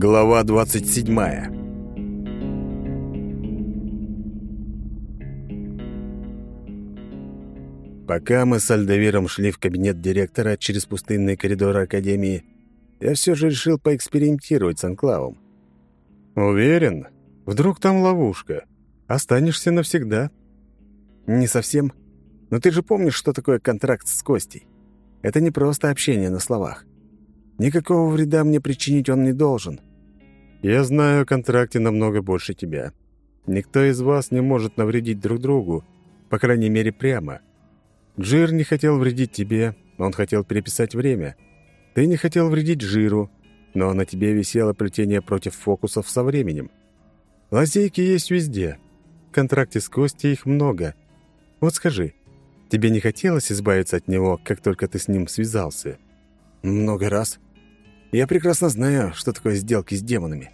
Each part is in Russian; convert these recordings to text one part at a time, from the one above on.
Глава 27 Пока мы с Альдовиром шли в кабинет директора через пустынные коридоры Академии, я все же решил поэкспериментировать с Анклавом. «Уверен? Вдруг там ловушка? Останешься навсегда?» «Не совсем. Но ты же помнишь, что такое контракт с Костей? Это не просто общение на словах. Никакого вреда мне причинить он не должен. Я знаю о контракте намного больше тебя. Никто из вас не может навредить друг другу, по крайней мере, прямо. Джир не хотел вредить тебе, он хотел переписать время. Ты не хотел вредить Жиру, но на тебе висело плетение против фокусов со временем. Лазейки есть везде. В контракте с Костей их много. Вот скажи, тебе не хотелось избавиться от него, как только ты с ним связался? Много раз. Я прекрасно знаю, что такое сделки с демонами.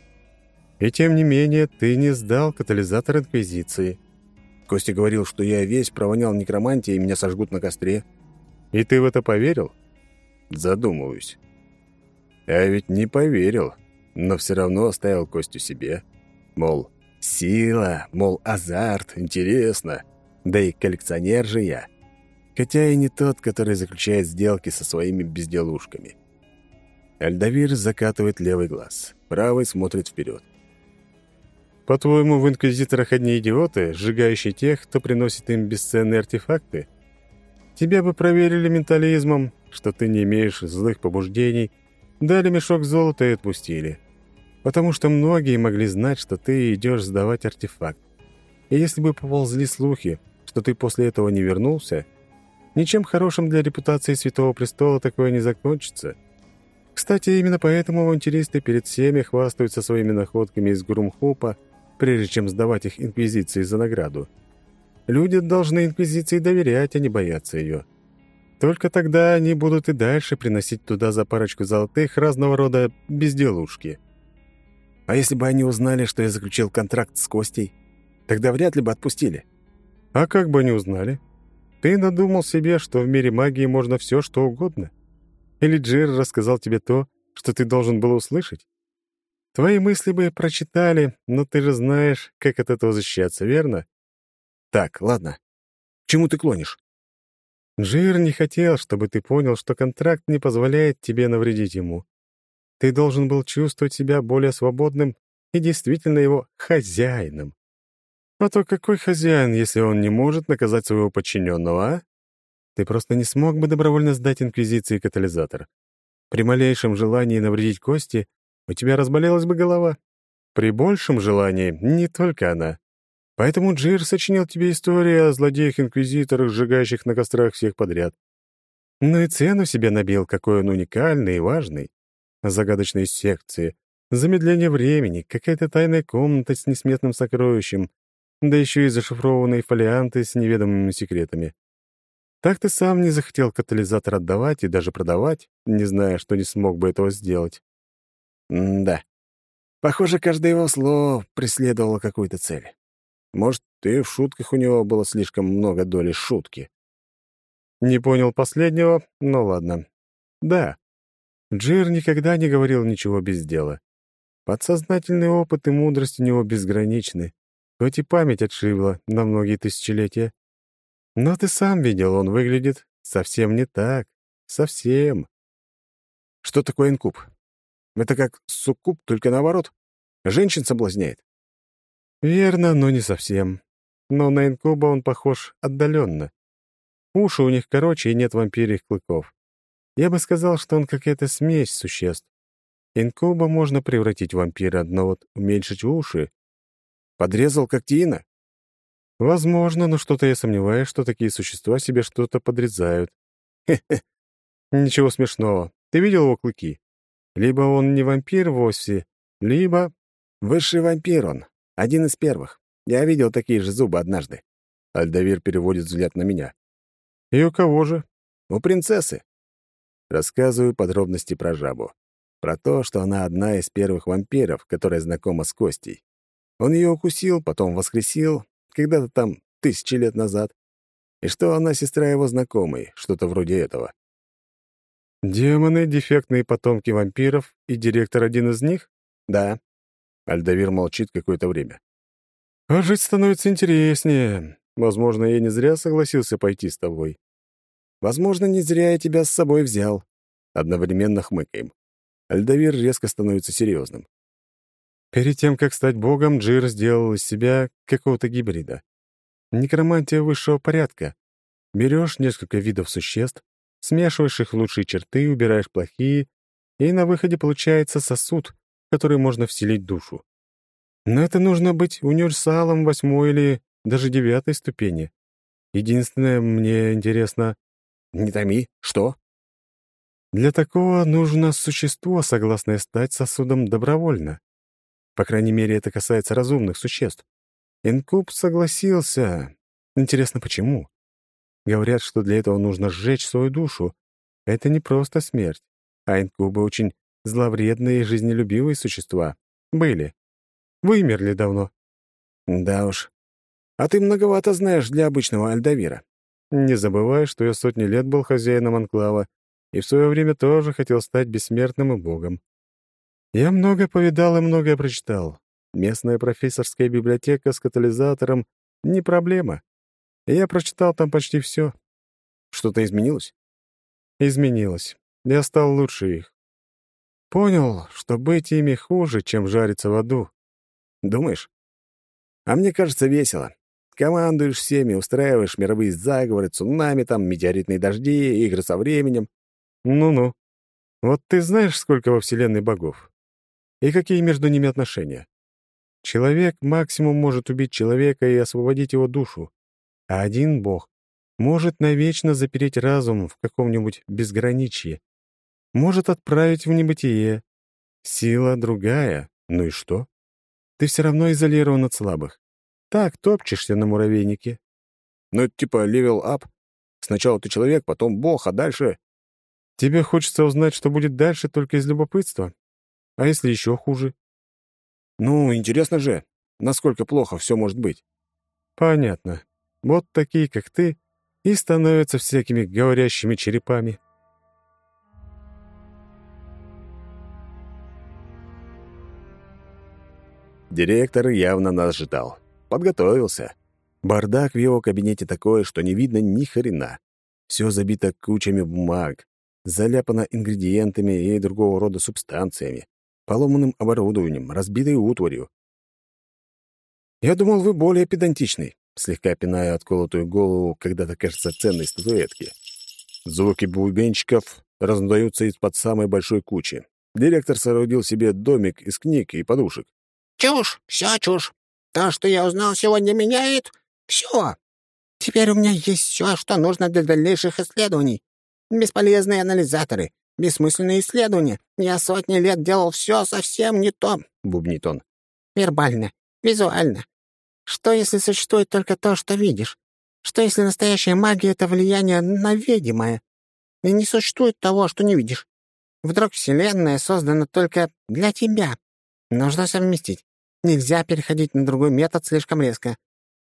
И тем не менее, ты не сдал катализатор Инквизиции. Костя говорил, что я весь провонял некромантией и меня сожгут на костре. И ты в это поверил? Задумываюсь. Я ведь не поверил, но все равно оставил Костю себе. Мол, сила, мол, азарт, интересно. Да и коллекционер же я. Хотя и не тот, который заключает сделки со своими безделушками. Альдавир закатывает левый глаз, правый смотрит вперед. «По-твоему, в инквизиторах одни идиоты, сжигающие тех, кто приносит им бесценные артефакты? Тебя бы проверили ментализмом, что ты не имеешь злых побуждений, дали мешок золота и отпустили. Потому что многие могли знать, что ты идешь сдавать артефакт. И если бы поползли слухи, что ты после этого не вернулся, ничем хорошим для репутации Святого Престола такое не закончится». Кстати, именно поэтому авантюристы перед всеми хвастаются своими находками из Грумхупа, прежде чем сдавать их Инквизиции за награду. Люди должны Инквизиции доверять, а не бояться ее. Только тогда они будут и дальше приносить туда за парочку золотых разного рода безделушки. А если бы они узнали, что я заключил контракт с Костей, тогда вряд ли бы отпустили. А как бы они узнали? Ты надумал себе, что в мире магии можно все, что угодно. Или Джир рассказал тебе то, что ты должен был услышать? Твои мысли бы прочитали, но ты же знаешь, как от этого защищаться, верно? Так, ладно. К чему ты клонишь? Джир не хотел, чтобы ты понял, что контракт не позволяет тебе навредить ему. Ты должен был чувствовать себя более свободным и действительно его хозяином. А то какой хозяин, если он не может наказать своего подчиненного, а? Ты просто не смог бы добровольно сдать Инквизиции катализатор. При малейшем желании навредить кости у тебя разболелась бы голова. При большем желании не только она. Поэтому Джир сочинил тебе историю о злодеях-инквизиторах, сжигающих на кострах всех подряд. Ну и цену себе набил, какой он уникальный и важный. Загадочные секции, замедление времени, какая-то тайная комната с несметным сокровищем, да еще и зашифрованные фолианты с неведомыми секретами. Так ты сам не захотел катализатор отдавать и даже продавать, не зная, что не смог бы этого сделать. М да. Похоже, каждое его слово преследовало какую-то цель. Может, и в шутках у него было слишком много доли шутки. Не понял последнего, но ладно. Да, Джир никогда не говорил ничего без дела. Подсознательный опыт и мудрость у него безграничны, хоть и память отшибла на многие тысячелетия. Но ты сам видел, он выглядит совсем не так. Совсем. Что такое инкуб? Это как суккуб, только наоборот. Женщин соблазняет. Верно, но не совсем. Но на инкуба он похож отдаленно. Уши у них короче и нет вампирьих клыков. Я бы сказал, что он какая-то смесь существ. Инкуба можно превратить в вампира, но вот уменьшить уши... Подрезал как Тина? Возможно, но что-то я сомневаюсь, что такие существа себе что-то подрезают. Хе-хе. Ничего смешного. Ты видел его клыки? Либо он не вампир вовсе, либо... Высший вампир он. Один из первых. Я видел такие же зубы однажды. Альдавир переводит взгляд на меня. И у кого же? У принцессы. Рассказываю подробности про жабу. Про то, что она одна из первых вампиров, которая знакома с Костей. Он ее укусил, потом воскресил, когда-то там тысячи лет назад, и что она сестра его знакомой, что-то вроде этого. Демоны — дефектные потомки вампиров, и директор один из них? Да. Альдавир молчит какое-то время. А жить становится интереснее. Возможно, я не зря согласился пойти с тобой. Возможно, не зря я тебя с собой взял. Одновременно хмыкаем. Альдавир резко становится серьезным. Перед тем, как стать богом, Джир сделал из себя какого-то гибрида. Некромантия высшего порядка. Берешь несколько видов существ, смешиваешь их лучшие черты, убираешь плохие, и на выходе получается сосуд, в который можно вселить душу. Но это нужно быть универсалом восьмой или даже девятой ступени. Единственное, мне интересно... Не томи, что? Для такого нужно существо, согласное стать сосудом добровольно. По крайней мере, это касается разумных существ. Инкуб согласился. Интересно, почему? Говорят, что для этого нужно сжечь свою душу. Это не просто смерть, а инкубы очень зловредные и жизнелюбивые существа. Были. Вымерли давно. Да уж. А ты многовато знаешь для обычного Альдавира. Не забывай, что я сотни лет был хозяином анклава и в свое время тоже хотел стать бессмертным и богом. Я много повидал и многое прочитал. Местная профессорская библиотека с катализатором — не проблема. Я прочитал там почти все. Что-то изменилось? Изменилось. Я стал лучше их. Понял, что быть ими хуже, чем жариться в аду. Думаешь? А мне кажется весело. Командуешь всеми, устраиваешь мировые заговоры, цунами там, метеоритные дожди, игры со временем. Ну-ну. Вот ты знаешь, сколько во Вселенной богов? И какие между ними отношения? Человек максимум может убить человека и освободить его душу, а один бог может навечно запереть разум в каком-нибудь безграничье, может отправить в небытие. Сила другая, ну и что? Ты все равно изолирован от слабых. Так топчешься на муравейнике. Ну, типа level up. Сначала ты человек, потом бог, а дальше... Тебе хочется узнать, что будет дальше, только из любопытства? А если еще хуже? Ну, интересно же, насколько плохо все может быть. Понятно. Вот такие, как ты, и становятся всякими говорящими черепами. Директор явно нас ждал. Подготовился. Бардак в его кабинете такой, что не видно ни хрена. Все забито кучами бумаг, заляпано ингредиентами и другого рода субстанциями поломанным оборудованием, разбитой утварью. «Я думал, вы более педантичный», слегка пиная отколотую голову когда-то, кажется, ценной статуэтки. Звуки бубенчиков раздаются из-под самой большой кучи. Директор соорудил себе домик из книг и подушек. «Чушь, вся чушь. То, что я узнал сегодня, меняет все. Теперь у меня есть все, что нужно для дальнейших исследований. Бесполезные анализаторы, Бессмысленные исследования. Я сотни лет делал все совсем не то», — бубнит он. «Вербально, визуально. Что, если существует только то, что видишь? Что, если настоящая магия — это влияние на видимое? И не существует того, что не видишь? Вдруг Вселенная создана только для тебя? Нужно совместить. Нельзя переходить на другой метод слишком резко.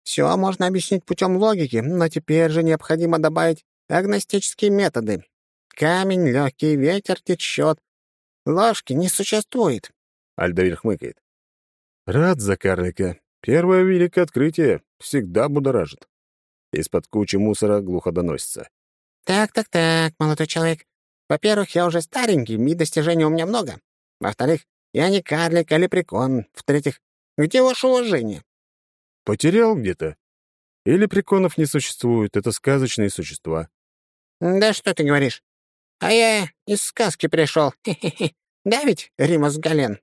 Все можно объяснить путем логики, но теперь же необходимо добавить агностические методы, Камень легкий, ветер течет. Ложки не существует. Альдавир хмыкает. Рад за карлика. Первое великое открытие всегда будоражит. Из-под кучи мусора глухо доносится. «Так-так-так, молодой человек. Во-первых, я уже старенький, и достижений у меня много. Во-вторых, я не карлик, а лепрекон. В-третьих, где ваше уважение?» «Потерял где-то. И лепреконов не существует, это сказочные существа». «Да что ты говоришь? А я из сказки пришел. Да ведь, Римас Гален?»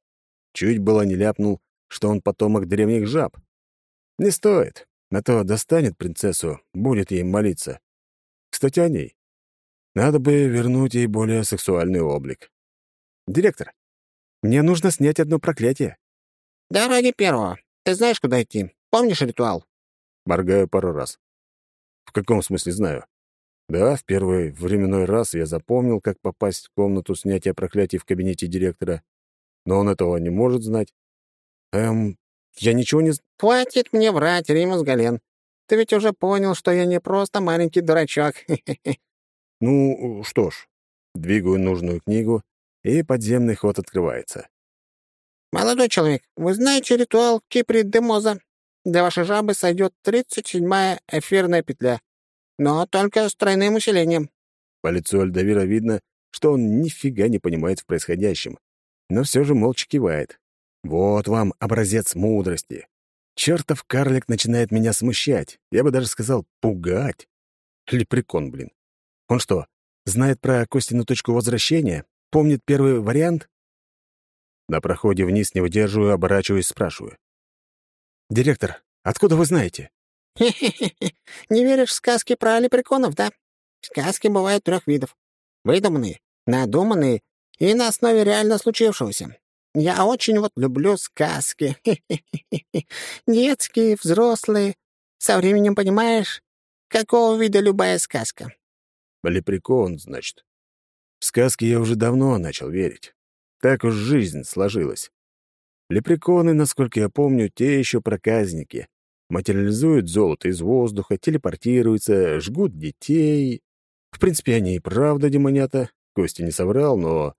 Чуть было не ляпнул, что он потомок древних жаб. Не стоит, на то достанет принцессу, будет ей молиться. Кстати, о ней. Надо бы вернуть ей более сексуальный облик. «Директор, мне нужно снять одно проклятие». «Да ради первого. Ты знаешь, куда идти? Помнишь ритуал?» Моргаю пару раз. «В каком смысле знаю?» Да, в первый временной раз я запомнил, как попасть в комнату снятия проклятий в кабинете директора, но он этого не может знать. Эм, я ничего не... Хватит мне врать, Римус Гален. Ты ведь уже понял, что я не просто маленький дурачок. Ну, что ж, двигаю нужную книгу, и подземный ход открывается. «Молодой человек, вы знаете ритуал Кипри Демоза? Для вашей жабы сойдет 37-я эфирная петля, но только с тройным усилением». По лицу Альдавира видно, что он нифига не понимает в происходящем, но все же молча кивает. Вот вам образец мудрости. Чертов карлик начинает меня смущать, я бы даже сказал, пугать. Лепрекон, блин. Он что, знает про Костину точку возвращения? Помнит первый вариант? На проходе вниз не выдерживаю, оборачиваюсь, спрашиваю. «Директор, откуда вы знаете?» «Хе-хе-хе, не веришь в сказки про лепреконов, да? Сказки бывают трех видов. Выдуманные, надуманные и на основе реально случившегося. Я очень вот люблю сказки. Детские, взрослые. Со временем понимаешь, какого вида любая сказка. Лепрекон, значит. В сказки я уже давно начал верить. Так уж жизнь сложилась. Лепреконы, насколько я помню, те еще проказники. Материализуют золото из воздуха, телепортируются, жгут детей. В принципе, они и правда демонята. Костя не соврал, но...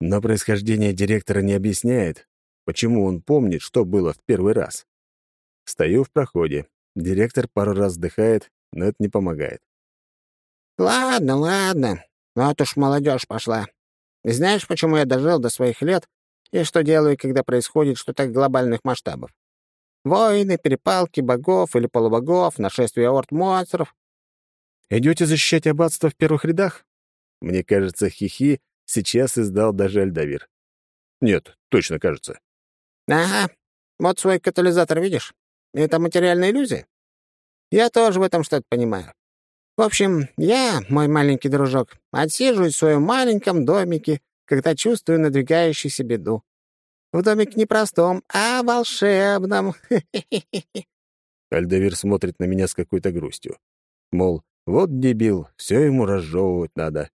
Но происхождение директора не объясняет, почему он помнит, что было в первый раз. Стою в проходе. Директор пару раз вздыхает, но это не помогает. «Ладно, ладно. Вот уж молодежь пошла. Знаешь, почему я дожил до своих лет и что делаю, когда происходит что-то глобальных масштабов? Войны, перепалки богов или полубогов, нашествие орд монстров. Идете защищать аббатство в первых рядах? Мне кажется, хихи сейчас издал даже Альдавир. Нет, точно кажется. Ага. Вот свой катализатор видишь? Это материальная иллюзия? Я тоже в этом что-то понимаю. В общем, я, мой маленький дружок, отсиживаюсь в своем маленьком домике, когда чувствую надвигающуюся беду. В домик не простом, а волшебном. Альдавир смотрит на меня с какой-то грустью. Мол, вот дебил, все ему разжевывать надо.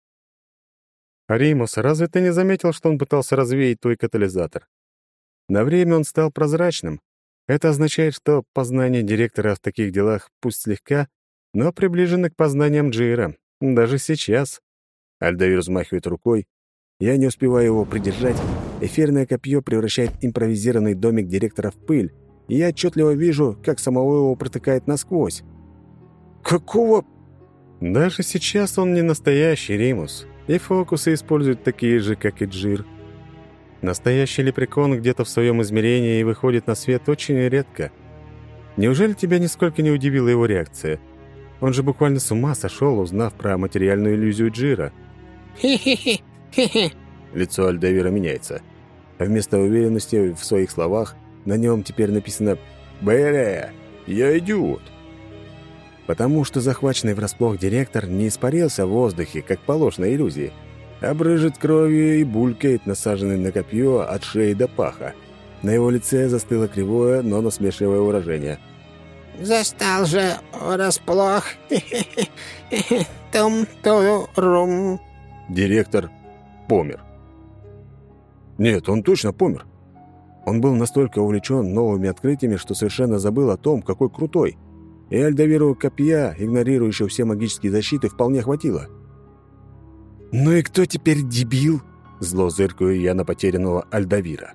«Римус, разве ты не заметил, что он пытался развеять твой катализатор? На время он стал прозрачным. Это означает, что познание директора в таких делах пусть слегка, но приближены к познаниям Джира. Даже сейчас. Альдавир взмахивает рукой. Я не успеваю его придержать. Эфирное копье превращает импровизированный домик директора в пыль, и я отчетливо вижу, как самого его протыкает насквозь. «Какого...» Даже сейчас он не настоящий Римус, и фокусы используют такие же, как и Джир. Настоящий лепрекон где-то в своем измерении и выходит на свет очень редко. Неужели тебя нисколько не удивила его реакция? Он же буквально с ума сошел, узнав про материальную иллюзию Джира. Хе-хе-хе, хе-хе. Лицо Альдавира меняется. А вместо уверенности в своих словах на нем теперь написано «Бэре, я идиот». Потому что захваченный врасплох директор не испарился в воздухе, как положено иллюзии, а брыжет кровью и булькает, насаженный на копье от шеи до паха. На его лице застыло кривое, но насмешливое выражение – Застал же врасплох. Тум-турум. Директор помер. Нет, он точно помер. Он был настолько увлечен новыми открытиями, что совершенно забыл о том, какой крутой. И Альдавиру копья, игнорирующего все магические защиты, вполне хватило. «Ну и кто теперь дебил?» Зло зыркаю я на потерянного Альдавира.